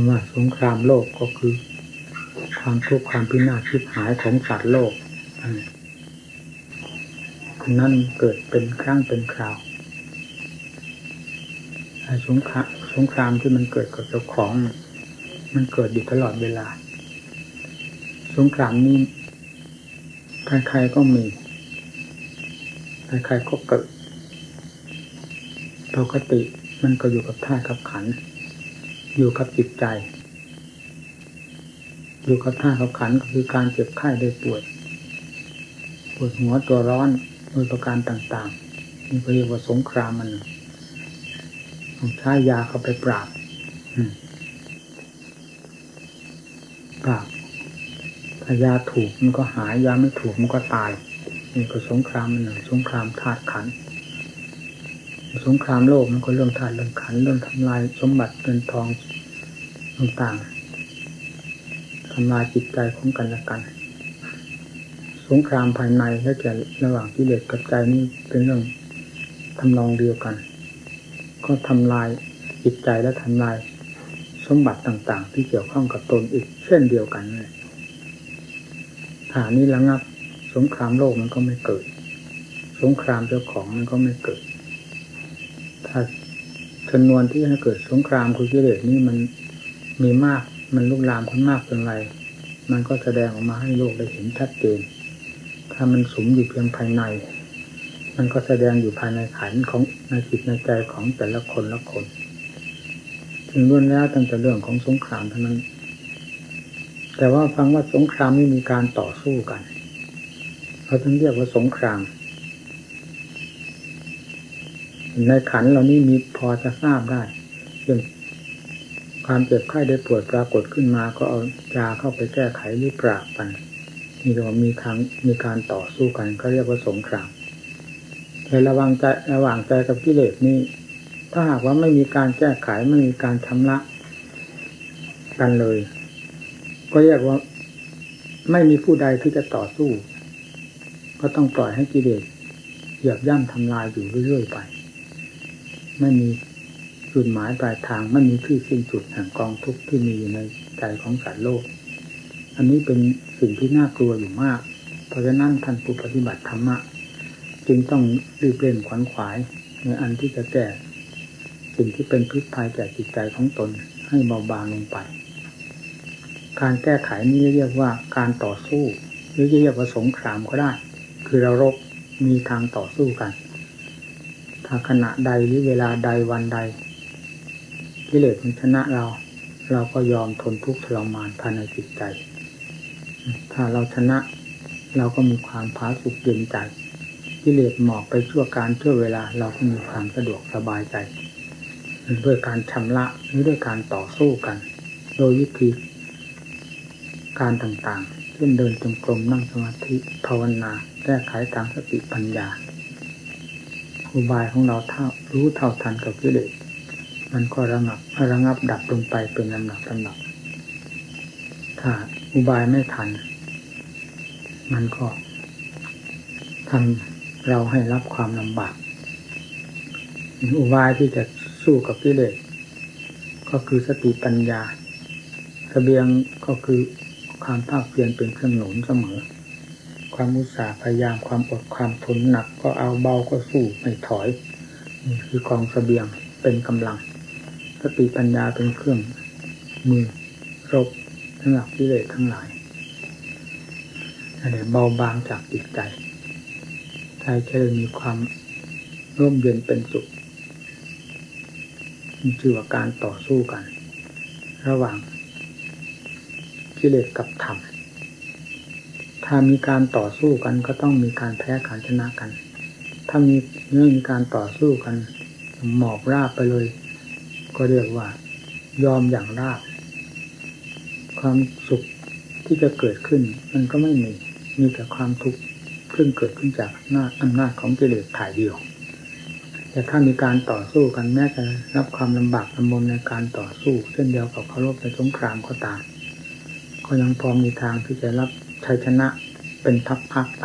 ำว่าสงครามโลกก็คือ ความทุกข์ความพินาศชิบหายของสัตว์โลกอันนั้นเกิดเป็นครั้งเป็นคราวไอ้สงครามสงครามที่มันเกิดกับเจ้าของ มันเกิดอยู่ตลอดเวลา สงครามนี้ใครๆก็มีใครๆก็เกิดปกติมันก็อยู่กับท่ากับขัน อยู่กับจิตใจ อยู่กับท่ากับขันก็คือการเจ็บไข้ได้ป่วยปวดหัวตัวร้อนโดยประการต่างๆนี่เรียกว่าสงครามมันต้องใช้ยาเข้าไปปราบปราบถ้ายาถูกมันก็หายยาไม่ถูกมันก็ตายนี่ก็สงครามมันหนึ่งสงครามธาตุขัน สงครามโลกมันก็เรื่องธาตุเรื่องขันเรื่องทำลายสมบัติเงินทองต่างๆทำลายจิตใจของกันและกัน สงครามภายในและแก่ระหว่างที่เด็กกับใจนี่เป็นเรื่องทำนองเดียวกัน ก็ทำลายจิตใจและทำลายสมบัติต่าง ๆ ที่เกี่ยวข้องกับตนอีกเช่นเดียวกันเลยฐานนี้ระงับ สงครามโลกมันก็ไม่เกิด สงครามเจ้าของมันก็ไม่เกิด ถ้าจำนวนที่ให้เกิดสงครามคือกิเลสนี่มันมีมากมันลุกลามขึ้นมากเป็นไร มันก็แสดงออกมาให้โลกได้เห็นชัดเจน ถ้ามันสมอยู่เพียงภายใน มันก็แสดงอยู่ภายในขันของในจิตในใจของแต่ละคนละคนถึงล้วนแล้วตั้งแต่เรื่องของสงครามเท่านั้น แต่ว่าฟังว่าสงครามนี่มีการต่อสู้กันเขาถึงเรียกว่าสงคราม ในขันเหล่านี้มีพอจะทราบได้เรื่องความเจ็บไข้ได้ปวดปรากฏขึ้นมาก็เอายาเข้าไปแก้ไขหรือปราบมันมีเรียกว่ามีทางมีการต่อสู้กันก็เรียกว่าสงครามในระวังใจระหว่างใจกับกิเลสนี้ ถ้าหากว่าไม่มีการแก้ไขไม่มีการชำระกันเลย ก็เรียกว่าไม่มีผู้ใดที่จะต่อสู้ ก็ต้องปล่อยให้กิเลสเหยียบย่ำทำลายอยู่เรื่อยๆไป ไม่มีจุดหมายปลายทางไม่มีที่สิ้นสุดแห่งกองทุกข์ที่มีอยู่ในใจของสัตว์โลก อันนี้เป็นสิ่งที่น่ากลัวอยู่มาก เพราะฉะนั้นท่านผู้ปฏิบัติธรรมะจึงต้องรีบเร่งขวัญขวาย ในอันที่จะแก้สิ่งที่เป็นพิษภัยแก่จิตใจของตนให้เบาบางลงไป การแก้ไขนี้เรียกว่าการต่อสู้ หรือเรียกว่าสงครามก็ได้ คือเรารบมีทางต่อสู้กัน ถ้าขณะใดหรือเวลาใดวันใดกิเลสมันชนะเรา เราก็ยอมทนทุกข์ทรมานภายในจิตใจ ถ้าเราชนะเราก็มีความผาสุกเย็นใจกิเลสหมอกไปชั่วการชั่วเวลาเราก็มีความสะดวกสบายใจด้วยการชำระหรือด้วยการต่อสู้กัน โดยวิธีการต่างๆ เช่นเดินจงกรมนั่งสมาธิภาวนา แก้ไขตามสติปัญญา อุบายของเราเท่ารู้เท่าทันกับกิเลสมันก็ระงับระงับดับลงไปเป็นลำดับลำดับถ้าอุบายไม่ทัน มันก็ทำเราให้รับความลำบากอุบายที่จะสู้กับกิเลสก็คือสติปัญญาสเสบียงก็คือความภาคเพียรเป็นเครื่องหนุนเสมอ ความมุสาพยายามความอดความทนหนัก ก็เอาเบาก็สู้ไม่ถอยนี่คือกองสเสบียงเป็นกำลังสติปัญญาเป็นเครื่องมือรบสำหรับกิเลสทั้งหลายอะไรเบาบางจากจิตใจใจจะมีความร่มเย็นเป็นสุขมีชื่อว่าการต่อสู้กัน ระหว่างกิเลสกับธรรม ถ้ามีการต่อสู้กันก็ต้องมีการแพ้การชนะกัน ถ้ามีเมื่อมีการต่อสู้กัน หมอบราบไปเลย ก็เรียกว่า ยอมอย่างราบ ความสุขที่จะเกิดขึ้น มันก็ไม่มี มีแต่ความทุกข์ขึ้นเกิดขึ้นจากหน้าอำนาจของกิเลสถ่ายเดียว แต่ถ้ามีการต่อสู้กันแม้จะรับความลำบากลำบนในการต่อสู้ เช่นเดียวกับเคารพในสงครามก็ตาม ก็ยังพอมีทางที่จะรับ ชัยชนะเป็นพักๆไป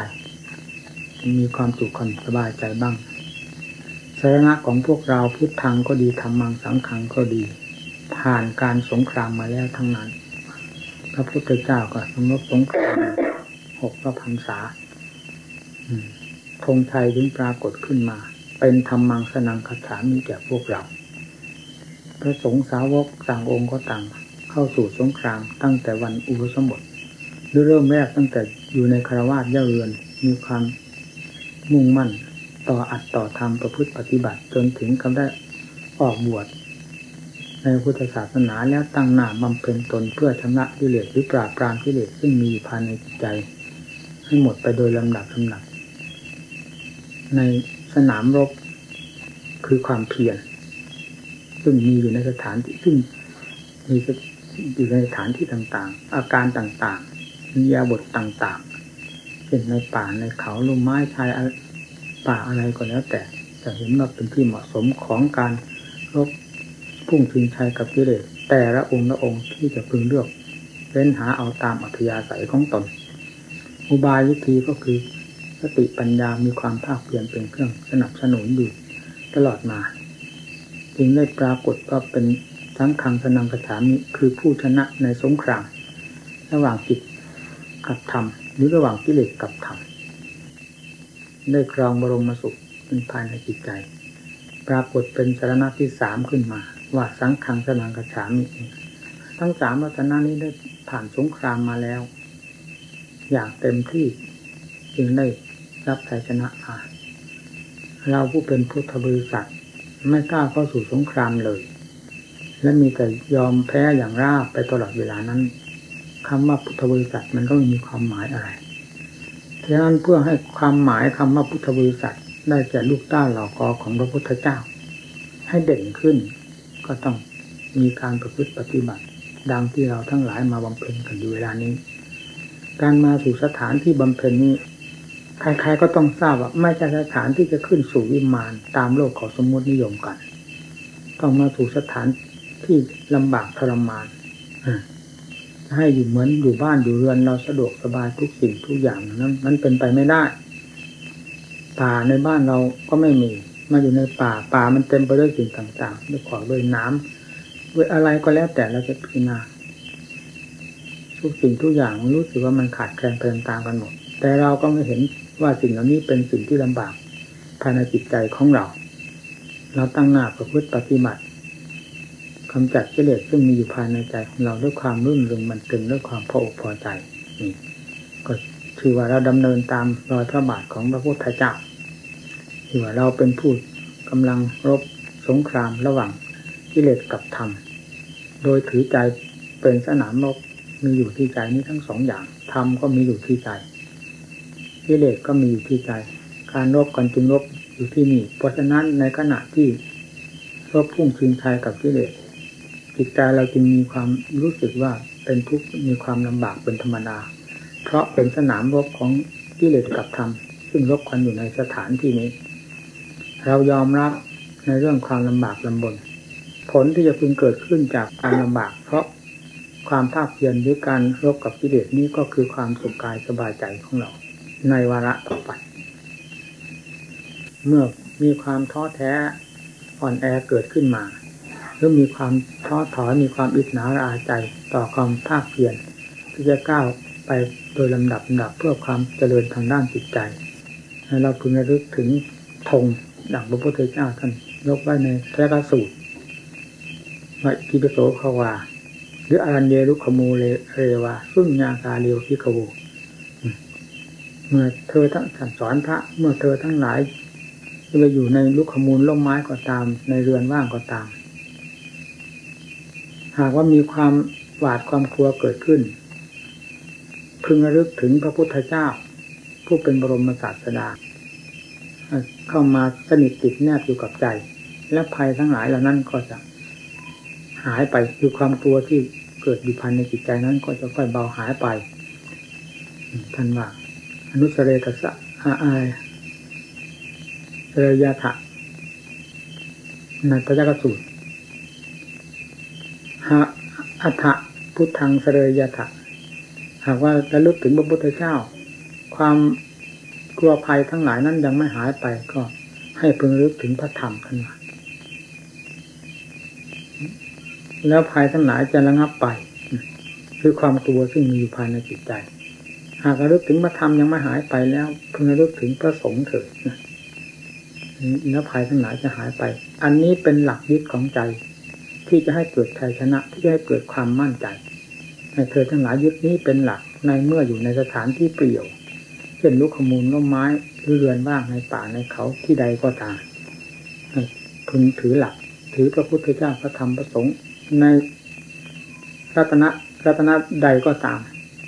มีความสุขความสบายใจบ้างสาระของพวกเราพุทธังก็ดีธรรมังสังขังก็ดี ผ่านการสงครามมาแล้วทั้งนั้น พระพุทธเจ้าก็สมรบสงครามหกพระพรรษาธงชัยถึงปรากฏขึ้นมา เป็นธรรมังสนังคาถามีแก่พวกเรา พระสงฆ์สาวกต่างองค์ก็ต่าง เข้าสู่สงครามตั้งแต่วันอุปสมบท เริ่มแรกตั้งแต่อยู่ในคารวาสเย่าเรือน มีความมุ่งมั่น ต่ออัดต่อทำประพฤติปฏิบัติจนถึงกับได้ออกบวชในพุทธศาสนาแล้วตั้งหน้าบำเพ็ญตนเพื่อชำระกิเลสหรือปราบปรามกิเลสซึ่งมีภายในจิตใจ ให้หมดไปโดยลำดับลำดับในสนามรบคือความเพียรซึ่งมีอยู่ในสถานที่ซึ่งมีอยู่ในสถานที่ต่างๆ อาการต่าง ๆมียาบทต่างๆเช่นในป่าในเขาลุ่มไม้ชายป่าอะไรก็แล้ว แต่จะเห็นว่าเป็นที่เหมาะสมของการรบพุ่งชิงชัยกับกิเลสแต่ละองค์ละองค์ที่จะพึงเลือกเล่นหาเอาตามอัธยาศัยของตน อุบายวิธีก็คือสติปัญญามีความภาคเพียรเป็นเครื่องสนับสนุนอยู่ตลอดมา จึงได้ปรากฏว่าเป็นทั้งคังสนังกระถามิคือผู้ชนะในสงคราม ระหว่างจิต กับธรรมหรือระหว่างกิเลสกับธรรมได้ครองบรมสุขเป็นภายในจิตใจ ปรากฏเป็นสารณะที่สามขึ้นมา ว่าสังขังสนังกระฉามิทั้งสามลักษณะนี้ได้ผ่านสงครามมาแล้ว อย่างเต็มที่จึงได้รับชัยชนะมาเราผู้เป็นพุทธบริษัทไม่กล้าเข้าสู่สงครามเลย และมีแต่ยอมแพ้อย่างราบไปตลอดเวลานั้น คำว่าพุทธบริษัทมันก็ไม่มีความหมายอะไรฉะนั้นเพื่อให้ความหมายคำว่าพุทธบริษัทได้แก่ลูกต้าเหล่ากอของพระพุทธเจ้า ให้เด่นขึ้น ก็ต้องมีการประพฤติปฏิบัติ ดังที่เราทั้งหลายมาบำเพ็ญกันอยู่เวลานี้ การมาสู่สถานที่บำเพ็ญนี้ใครๆก็ต้องทราบว่าไม่ใช่สถานที่จะขึ้นสู่วิมานตามโลกของสมมตินิยมกัน ต้องมาสู่สถานที่ลำบากทรมาน ให้อยู่เหมือนอยู่บ้านอยู่เรือนเราสะดวกสบายทุกสิ่งทุกอย่างนั้นมันเป็นไปไม่ได้ ป่าในบ้านเราก็ไม่มี มาอยู่ในป่าป่ามันเต็มไปด้วยสิ่งต่างๆด้วยขวากด้วยน้ำด้วยอะไรก็แล้วแต่เราจะพิจารณาทุกสิ่งทุกอย่างรู้สึกว่ามันขาดแคลนเพลินตามกันหมด แต่เราก็ไม่เห็นว่าสิ่งเหล่านี้เป็นสิ่งที่ลำบากภายในจิตใจของเรา เราตั้งหน้าประพฤติปฏิบัติ กำจัดกิเลสซึ่งมีอยู่ภายในใจของเราด้วยความรุ่นเรืองมันตึงด้วยความพออกพอใจนี่ก็คือว่าเราดำเนินตามรอยพระบาทของพระพุทธเจ้าคือว่าเราเป็นผู้กำลังรบสงครามระหว่างกิเลสกับธรรม โดยถือใจเป็นสนามรบมีอยู่ที่ใจนี้ทั้งสองอย่างธรรมก็มีอยู่ที่ใจกิเลสก็มีอยู่ที่ใจ การรบกันจึงรบอยู่ที่นี่ เพราะฉะนั้นในขณะที่รบพุ่งชิงชัยกับกิเลส จิตใจเราจึงมีความรู้สึกว่าเป็นทุกข์มีความลำบากเป็นธรรมดา เพราะเป็นสนามรบของกิเลสกับธรรมซึ่งรบกันอยู่ในสถานที่นี้ เรายอมรับในเรื่องความลำบากลำบน ผลที่จะพึงเกิดขึ้นจากการลำบาก เพราะความภาคเพียรหรือการรบกับกิเลสนี้ก็คือความสุขกายสบายใจของเรา ในวาระต่อไป เมื่อมีความท้อแท้อ่อนแอเกิดขึ้นมา หรือมีความท้อถอยมีความอิจฉาระอาใจต่อความภาคเพียรที่จะก้าวไปโดยลำดับลำดับเพื่อความเจริญทางด้านจิตใจให้เราพึงระลึกถึงธงดังพระพุทธเจ้าท่านยกไว้ในพระกสูตรว่าทิปโสขวา หรืออารันเยรุขมูเลเรวาซึ่งญาคาเรียวพิกโวเมื่อเธอทั้งสอนพระ เมื่อเธอทั้งหลายจะไปอยู่ในลุกขมูลล่มไม้ก็ตาม ในเรือนว่างก็ตาม หากว่ามีความหวาดความกลัวเกิดขึ้น พึงระลึกถึงพระพุทธเจ้า ผู้เป็นบรมศาสดา เข้ามาสนิทติดแนบอยู่กับใจ และภัยทั้งหลายเหล่านั้นก็จะหายไปคือความกลัวที่เกิดอยู่ภายในจิตใจนั้น ก็จะค่อยเบาหายไปท่านว่าอนุสเรกสะอาอายเรยาถะในพระจักสูตร หาอัฏฐพุทธังเสรยาถะหากว่าระลึกถึงพระพุทธเจ้า ความกลัวภัยทั้งหลายนั้นยังไม่หายไปก็ให้พึงรึกถึงพระธรรมขึ้นมาแล้วภัยทั้งหลายจะระงับไป คือความกลัวซึ่งมีอยู่ภายในจิตใจ หากระลึกถึงพระธรรมยังไม่หายไปแล้วพึงระลึกถึงพระสงฆ์เถิดแล้วภัยทั้งหลายจะหายไป อันนี้เป็นหลักยึดของใจ ที่จะให้เกิดชัยชนะ ที่จะให้เกิดความมั่นใจให้เธอทั้งหลายยึดนี้เป็นหลักในเมื่ออยู่ในสถานที่เปลี่ยว เช่นลูกขมูลล้มไม้หรือเรือนบ้างในป่าในเขาที่ใดก็ตามพึงถือหลัก ถือพระพุทธเจ้าพระธรรมพระสงฆ์ในรัตนะรัตนะใดก็ตาม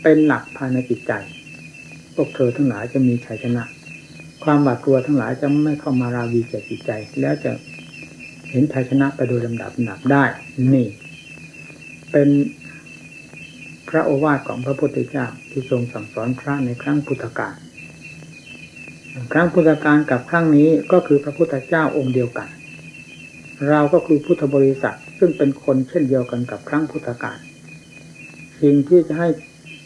เป็นหลักภายในจิตใจ พวกเธอทั้งหลายจะมีชัยชนะ ความหวาดกลัวทั้งหลายจะไม่เข้ามาราวีแก่จิตใจ แล้วจะ เห็นชัยชนะไปโดยลำดับลำดับได้ นี่ เป็นพระโอวาทของพระพุทธเจ้าที่ทรงสั่งสอนพระในครั้งพุทธกาลครั้งพุทธกาลกับครั้งนี้ก็คือพระพุทธเจ้าองค์เดียวกัน เราก็คือพุทธบริษัทซึ่งเป็นคนเช่นเดียวกันกับครั้งพุทธกาลสิ่งที่จะให้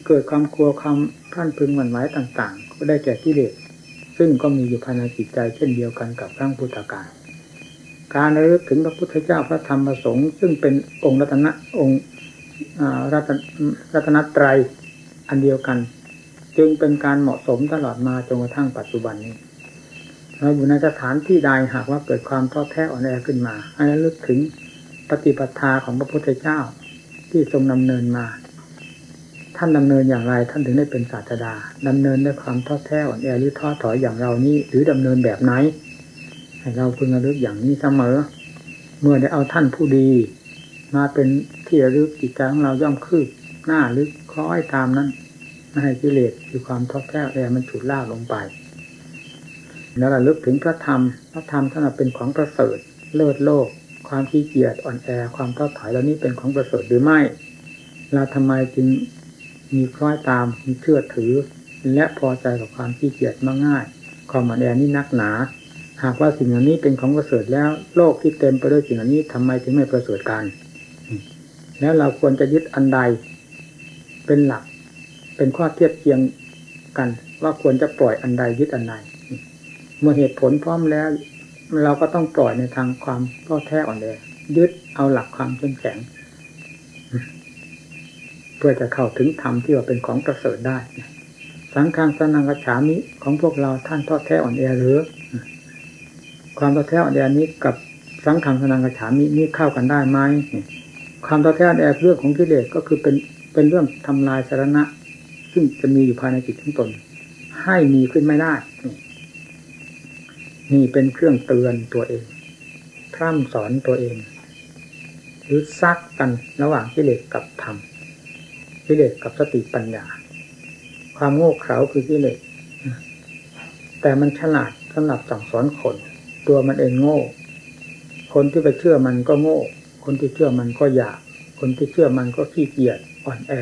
เกิดความกลัวความท่านพึงหวั่นไหวต่าง ๆ ก็ได้แก่กิเลสซึ่งก็มีอยู่ภายในจิตใจเช่นเดียวกันกับครั้งพุทธกาล การระลึกถึงพระพุทธเจ้าพระธรรมพระสงฆ์ซึ่งเป็นองค์รัตนะองค์รัตรัตนตรัยอันเดียวกัน จึงเป็นการเหมาะสมตลอดมาจนกระทั่งปัจจุบันนี้เราอยู่ในสถานที่ใดหากว่าเกิดความท้อแท้อ่อนแอขึ้นมาให้ระลึกถึงปฏิปทาของพระพุทธเจ้าที่ทรงดำเนินมา ท่านดำเนินอย่างไรท่านถึงได้เป็นศาสดาดำเนินด้วยความท้อแท้อ่อนแอหรือท้อถอยอย่างเรานี้หรือดำเนินแบบไหน เราพึงระลึกอย่างนี้เสมอ เมื่อได้เอาท่านผู้ดี มาเป็นที่ระลึกจิตใจของเราย่อมคืบหน้าลึกคล้อยตามนั้นไม่ให้กิเลสคือความท้อแท้แอมันฉุดลากลงไป แล้วระลึกถึงพระธรรม พระธรรมท่านเป็นของประเสริฐ เลิศโลก ความขี้เกียจอ่อนแอความท้อถอยเหล่านี้เป็นของประเสริฐหรือไม่เราทำไมจึงมีคล้อยตามมีเชื่อถือ และพอใจกับความขี้เกียจมาง่ายความอ่อนแอนี่นักหนา หากว่าสิ่งเหล่านี้เป็นของประเสริฐแล้ว โลกที่เต็มไปด้วยสิ่งเหล่านี้ทำไมถึงไม่ประเสริฐกันแล้วเราควรจะยึดอันใด เป็นหลัก เป็นข้อเทียบเทียงกัน ว่าควรจะปล่อยอันใดยึดอันใดเมื่อเหตุผลพร้อมแล้ว เราก็ต้องปล่อยในทางความก็แท้อ่อนแอยึดเอาหลักความเข้มแข็ง เพื่อจะเข้าถึงธรรมที่ว่าเป็นของประเสริฐได้สังฆังสนังกระฉามิของพวกเราท่านทอดแท้อ่อนแอหรือ ความทอแท้อ่อนแอนี้กับสังฆังสนังกระฉามินี่เข้ากันได้ไหมความท้อแท้อันแอเรื่องของกิเลสก็คือเป็นเป็นเรื่องทำลายสาระซึ่งจะมีอยู่ภายในจิตทั้งตน ให้มีขึ้นไม่ได้นี่เป็นเครื่องเตือนตัวเองพร่ำสอนตัวเอง หรือซักกันระหว่างกิเลสกับธรรมกิเลสกับสติปัญญา ความโง่เขลาคือกิเลสแต่มันฉลาดสำหรับสั่งสอนคน ตัวมันเองโง่ คนที่ไปเชื่อมันก็โง่ คนที่เชื่อมันก็อยาก คนที่เชื่อมันก็ขี้เกียจอ่อนแอ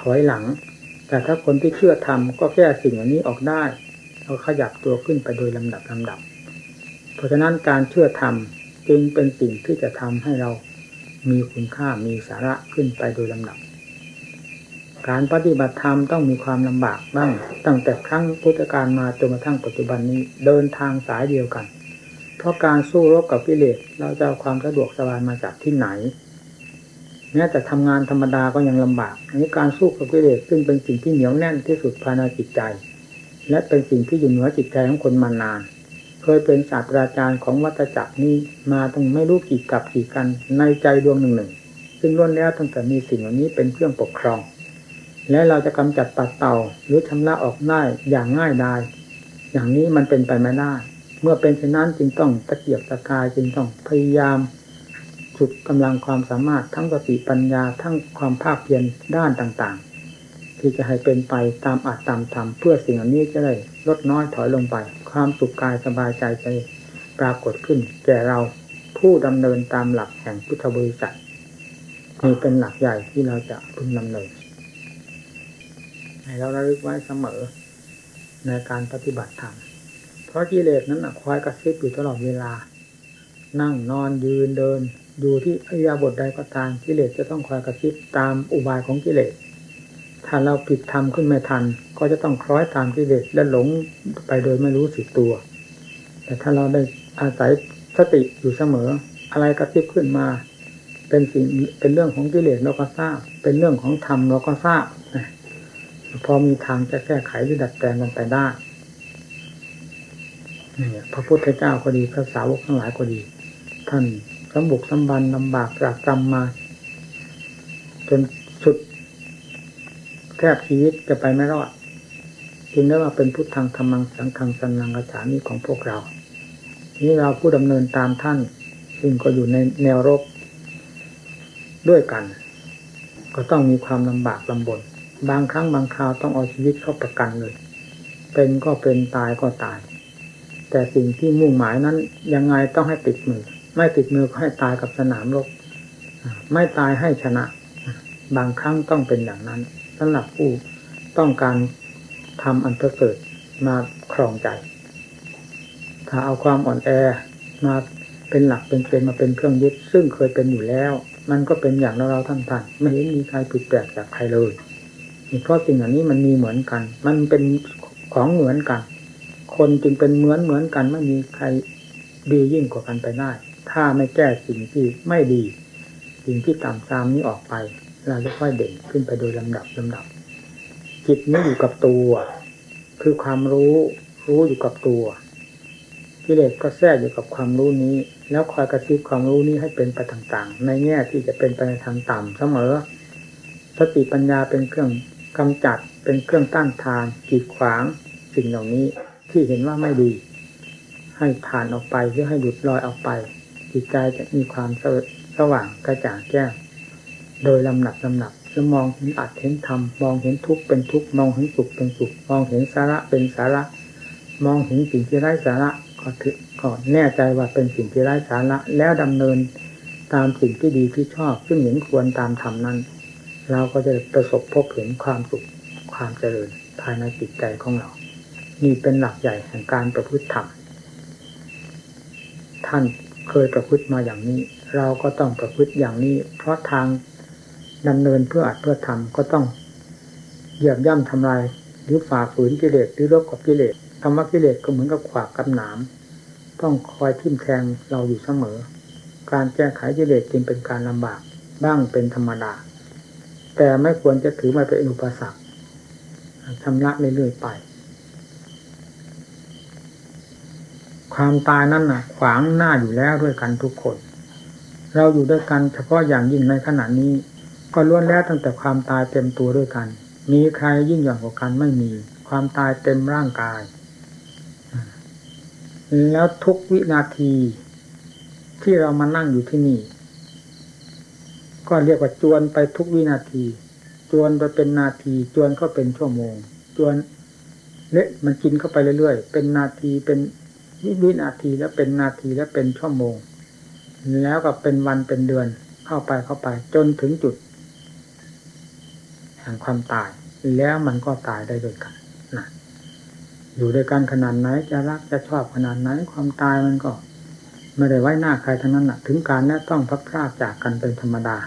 ถอยหลัง แต่ถ้าคนที่เชื่อทำก็แก้สิ่งเหล่านี้ออกได้เราขยับตัวขึ้นไปโดยลำดับลำดับ เพราะฉะนั้นการเชื่อทำจึงเป็นสิ่งที่จะทำให้เรามีคุณค่ามีสาระขึ้นไปโดยลำดับ การปฏิบัติธรรมต้องมีความลำบากบ้าง ตั้งแต่ครั้งพุทธกาลมาจนกระทั่งปัจจุบันนี้เดินทางสายเดียวกัน เพราะการสู้รบกับกิเลสเราจะเอาความสะดวกสบายมาจากที่ไหนแม้แต่ทำงานธรรมดาก็ยังลำบากอันนี้การสู้กับกิเลสซึ่งเป็นสิ่งที่เหนียวแน่นที่สุดภายในจิตใจ และเป็นสิ่งที่อยู่เหนือจิตใจของคนมานาน เคยเป็นศาสตราจารย์ของวัตจักรนี้มาตั้งไม่รู้กี่กับกี่กันในใจดวงหนึ่งหนึ่งซึ่งล้วนแล้วตั้งแต่มีสิ่งเหล่านี้เป็นเครื่องปกครอง และเราจะกำจัดปัดเต่าหรือชำระออกได้อย่างง่ายดายอย่างนี้มันเป็นไปไม่ได้ เมื่อเป็นเช่นนั้นจึงต้องตะเกียบตะกายจึงต้องพยายามสุดกำลังความสามารถทั้งสติปัญญาทั้งความภาคเพียรด้านต่างๆ ที่จะให้เป็นไปตามอัตตามธรรมเพื่อสิ่งอันนี้จะได้ลดน้อยถอยลงไป ความสุขกายสบายใจใจปรากฏขึ้น แก่เราผู้ดำเนินตามหลักแห่งพุทธบริษัทนี่เป็นหลักใหญ่ที่เราจะพึงดำเนินให้เราระลึกไว้เสมอในการปฏิบัติธรรม เพราะกิเลสนั้นคอยกระซิบอยู่ตลอดเวลา นั่งนอนยืนเดิน อยู่ที่อิยบทใดก็ตามกิเลสจะต้องคอยกระซิบตามอุบายของกิเลส ถ้าเราผิดทำขึ้นไม่ทัน ก็จะต้องคล้อยตามกิเลสและหลงไปโดยไม่รู้สึกตัว แต่ถ้าเราได้อาศัยสติอยู่เสมอ อะไรกระซิบขึ้นมา เป็นสิ่งเป็นเรื่องของกิเลสเราก็ทราบ เป็นเรื่องของธรรมเราก็ทราบพอมีทางจะแก้ไขหรือดัดแปลงกันไปได้ พระพุทธเจ้าก็ดีพระสาวกทั้งหลายก็ดี ท่านสมบุกสมบันลำบากจากกรรมมา จนสุดแทบชีวิตจะไปไม่รอดจึงได้ว่าเป็นพุทธังธรรมังสังฆังสันนังกระฉามีของพวกเรา นี่เราผู้ดำเนินตามท่าน ซึ่งก็อยู่ในแนวรบด้วยกัน ก็ต้องมีความลำบากลำบน บางครั้งบางคราวต้องเอาชีวิตเข้าประกันเลย เป็นก็เป็นตายก็ตาย แต่สิ่งที่มุ่งหมายนั้น ยังไงต้องให้ติดมือ ไม่ติดมือก็ให้ตายกับสนามรบไม่ตายให้ชนะ บางครั้งต้องเป็นอย่างนั้นสำหรับผู้ต้องการทำอันประเสริฐมาครองใจ ถ้าเอาความอ่อนแอมาเป็นหลักเป็นเกณฑ์มาเป็นเครื่องยึด ซึ่งเคยเป็นอยู่แล้ว มันก็เป็นอย่างเราเราท่านท่านไม่เห็นมีใครผิดแปลกจากใครเลยเพราะสิ่งเหล่านี้มันมีเหมือนกัน มันเป็นของเหมือนกัน คนจึงเป็นเหมือนเหมือนกันไม่มีใครดียิ่งกว่ากันไปได้ ถ้าไม่แก้สิ่งที่ไม่ดี สิ่งที่ต่ำซามนี้ออกไป เราจะค่อยเด่นขึ้นไปโดยลำดับลำดับ จิตนี้อยู่กับตัว คือความรู้รู้อยู่กับตัวกิเลสก็แทรกอยู่กับความรู้นี้ แล้วคอยกระซิบความรู้นี้ให้เป็นไปต่างๆ ในแง่ที่จะเป็นไปในทางต่ำเสมอ สติปัญญาเป็นเครื่องกำจัดเป็นเครื่องต้านทานกีดขวางสิ่งเหล่านี้ ที่เห็นว่าไม่ดี ให้ผ่านออกไปหรือให้หยุดลอยออกไป จิตใจจะมีความสว่างกระจ่างแจ้งโดยลำหนักลำหนักจะมองเห็นอัดเห็นธรรมมองเห็นทุกข์เป็นทุกข์มองเห็นสุขเป็นสุขมองเห็นสาระเป็นสาระ มองเห็นสิ่งที่ไร้สาระก็ถือก็แน่ใจว่าเป็นสิ่งที่ไร้สาระ แล้วดำเนินตามสิ่งที่ดีที่ชอบ ซึ่งเห็นควรตามธรรมนั้น เราก็จะประสบพบเห็นความสุขความเจริญภายในจิตใจของเรา นี่เป็นหลักใหญ่แห่งการประพฤติธรรม ท่านเคยประพฤติมาอย่างนี้ เราก็ต้องประพฤติอย่างนี้ เพราะทางดำเนินเพื่ออัดเพื่อทำก็ต้องเหยียบย่ำทำลายหรือฝ่าฝืนกิเลสหรือรบกับกิเลสธรรมะกิเลสก็เหมือนกับขวากกับหนาม ต้องคอยทิ่มแทงเราอยู่เสมอ การแก้ไขกิเลสจึงเป็นการลำบากบ้างเป็นธรรมดา แต่ไม่ควรจะถือมาเป็นอุปสรรคชำระเรื่อยๆไป ความตายนั่นน่ะ ขวางหน้าอยู่แล้วด้วยกันทุกคน เราอยู่ด้วยกันเฉพาะอย่างยิ่งในขณะนี้ ก็ล้วนแล้วตั้งแต่ความตายเต็มตัวด้วยกัน มีใครยิ่งหย่อนกว่ากันไม่มี ความตายเต็มร่างกาย แล้วทุกวินาทีที่เรามานั่งอยู่ที่นี่ ก็เรียกว่าจวนไปทุกวินาที จวนไปเป็นนาที จวนก็เป็นชั่วโมง จวนเละมันกินเข้าไปเรื่อยๆ เป็นนาทีเป็น วินาทีแล้วเป็นนาทีแล้วเป็นชั่วโมง แล้วก็เป็นวันเป็นเดือนเข้าไปเข้าไป จนถึงจุดแห่งความตาย แล้วมันก็ตายได้โดยกันนะอยู่ด้วยกันขนาดไหนจะรักจะชอบขนาดไหนความตายมันก็ไม่ได้ไว้หน้าใครทั้งนั้นนะถึงการแน่ต้องพักพลาดจากกันเป็นธรรมดา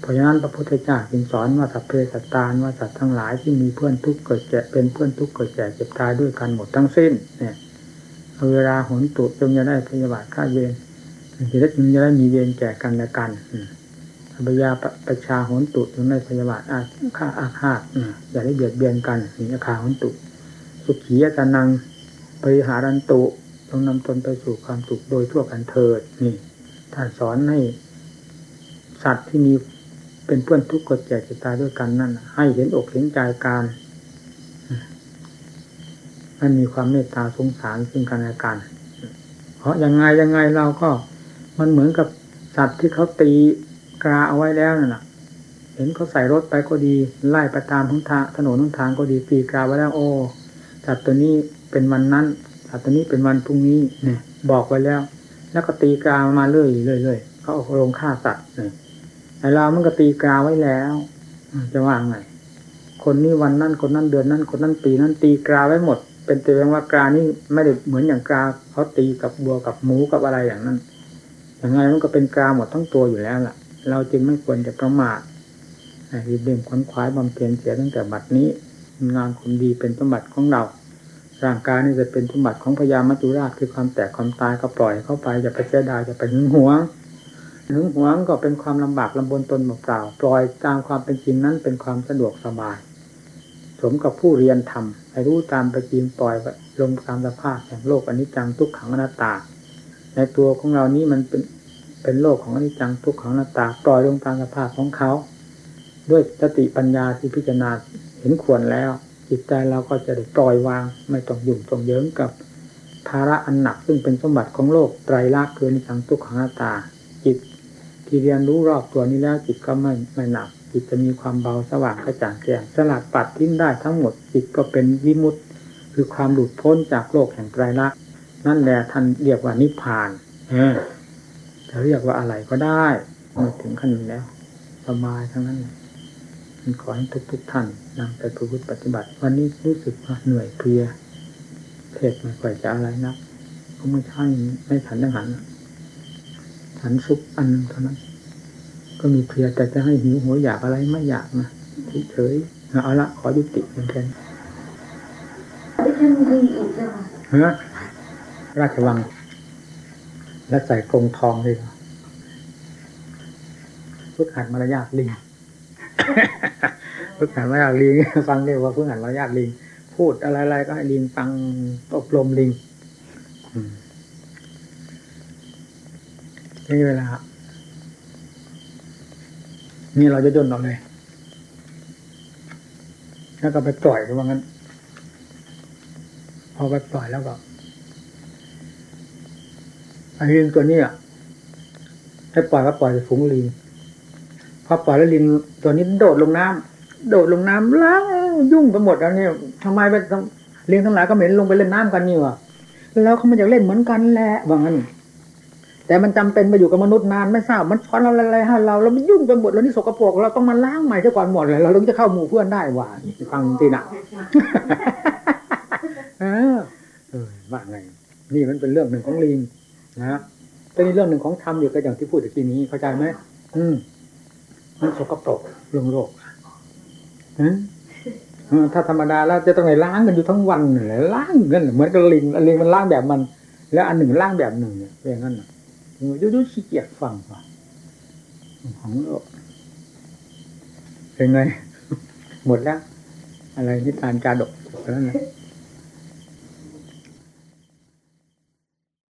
เพราะฉะนั้นพระพุทธเจ้าจึงสอนว่าสัพเพสัตตานว่าสัตว์ทั้งหลายที่มีเพื่อนทุกข์เกิดแก่เป็นเพื่อนทุกข์เกิดแก่เจ็บตายด้วยกันหมดทั้งสิ้นเนี่ย เวลาหนตุจงจะได้พยาบาทฆ่าเวรจึงได้จึงจะได้มีเวรแก่กันและกันอภิยาประชาหนตุจงได้พยาบาทอาฆาอาฆาตอย่าได้เบียดเบียนกันนี่อาคาหนตุสุขียตานังปริหารันตุต้องนำตนไปสู่ความสุขโดยทั่วกันเถิดนี่ท่านสอนให้ สัตว์ที่มีเป็นเพื่อนทุกข์กดแก่จะตายด้วยกันนั่นให้เห็นอกเห็นใจการ มันมีความเมตตาสงสารซึ่งกันและกัน เพราะยังไงยังไงเราก็มันเหมือนกับสัตว์ที่เขาตีกราเอาไว้แล้วนั่นแหะเห็นเขาใส่รถไปก็ดี ไล่ไปตามทางถนนทางก็ดีตีกราไว้แล้วโอ้สัตว์ตัวนี้เป็นวันนั้นสัตว์ตัวนี้เป็นวันพรุ่งนี้เนี่ยบอกไว้แล้ว แล้วก็ตีกามาเรื่อยเรื่อยเขาเอาลงฆ่าสัตว์เนี่ยไอเรามันก็ตีกาไว้แล้วจะว่างไงคนนี้วันนั้นคนนั้นเดือนนั้นคนนั้นปีนั้นตีกาไว้หมด เป็นตัวอย่างว่ากานี่ไม่ได้เหมือนอย่างกาเขาตีกับบัวกับหมูกับอะไรอย่างนั้นอย่างไงมันก็เป็นกาหมดทั้งตัวอยู่แล้วล่ะ เราจึงไม่ควรจะประมาทรีบเร่งขวนขวายบำเพ็ญเสียตั้งแต่บัดนี้งานความดีเป็นสมบัติของเรา ร่างกายนี่จะเป็นสมบัติของพญามัจจุราชคือความแตกความตายก็ปล่อยเข้าไปอย่าไปเสียดายอย่าไปหึงหวงหึงหวงก็เป็นความลำบากลำบนตนเปล่าปล่อยตามความเป็นจริงนั้นเป็นความสะดวกสบาย สมกับผู้เรียนทำให้รู้ตามไปจริงปล่อยลงตามสภาพแห่งโลกอนิจจังทุกขังอนัตตา ในตัวของเรานี้มันเป็นเป็นโลกของอนิจจังทุกขังอนัตตาปล่อยลงตามสภาพของเขา ด้วยสติปัญญาที่พิจารณาเห็นควรแล้ว จิตใจเราก็จะได้ปล่อยวาง ไม่ต้องยุ่งต้องเยิ้งกับภาระอันหนักซึ่งเป็นสมบัติของโลกไตรลักษณ์คืออนิจจังทุกขังอนัตตา จิตที่เรียนรู้รอบตัวนี้แล้วจิตก็ไม่ไม่หนัก จิตจะมีความเบาสว่างกระจ่างแจ้งสลัดปัดทิ้งได้ทั้งหมดจิตก็เป็นวิมุตติคือความหลุดพ้นจากโลกแห่งไตรลักษณ์นั่นแหละท่านเรียกว่านิพพานเออจะเรียกว่าอะไรก็ได้มาถึงขั้นนี้แล้วสบายทั้งนั้นมันขอให้ทุกทุกๆท่านนำไปประพฤติปฏิบัติ วันนี้รู้สึกว่าเหนื่อยเพลียเทศไม่ค่อยจะอะไรนักเพราะไม่ใช่ไม่ฉันดังหันฉันซุปอันหนึงเท่านั้น ก็มีเพลียแต่จะให้หิวหัวอยากอะไรไม่อยากนะเฉยๆเอาละขอยุติเพียงแค่นี้ไม่ใช่มีอีกแล้วค่ะฮะราชวัง และใส่กรงทองเลยเหรอฝึกหัดมารยาทลิงฝึกหัดมารยาทลิงฟังเรียกว่าฝึกหัดมารยาทลิง พูดอะไรๆก็ให้ลิงฟังอบรมลิงอืมนี่เวลา นี่เราจะย่นออกเลยแล้วก็ไปปล่อยว่างั้น พอไปปล่อยแล้วก็ไอ้ลิงตัวนี้อะให้ปล่อยก็ปล่อยฝูงลิงพอปล่อยแล้วลิงตัวนี้โดดลงน้ำโดดลงน้ำล้างยุ่งไปหมดแล้วเนี่ยทำไมไปทำลิงทั้งหลายก็เหม็นลงไปเล่นน้ำกันนี่วะแล้วเขามันอยากเล่นเหมือนกันแหละว่างั้น แต่มันจำเป็นมาอยู่กับมนุษย์นานไม่ทราบมันช้อนอะไรๆให้เราเราไม่ยุ่งไปหมดแล้วนี่สกปรกเราต้องมาล้างใหม่ซะก่อนหมดเลยเราถึงจะเข้าหมู่เพื่อนได้ว่าฟังทีหนักเออเออว่าไงนี่มันเป็นเรื่องหนึ่งของลิงนะแต่นี่เรื่องหนึ่งของธรรมอยู่ก็อย่างที่พูดตะกี้นี้เข้าใจไหมอืมมันสกปรกเรื่องโรคฮะเออถ้าธรรมดาแล้วจะต้องไปล้างกันอยู่ทั้งวันเลยล้างกันเหมือนกับลิงอันลิงมันล้างแบบมัน แล้วอันหนึ่งล้างแบบหนึ่งเนี่ยเป็นอย่างนั้นน่ะ เออยุ่ยขี้เกียจฟังว่ะของโลกเป็นไง หมดแล้ว อะไรนิทานจาดกแล้วนะ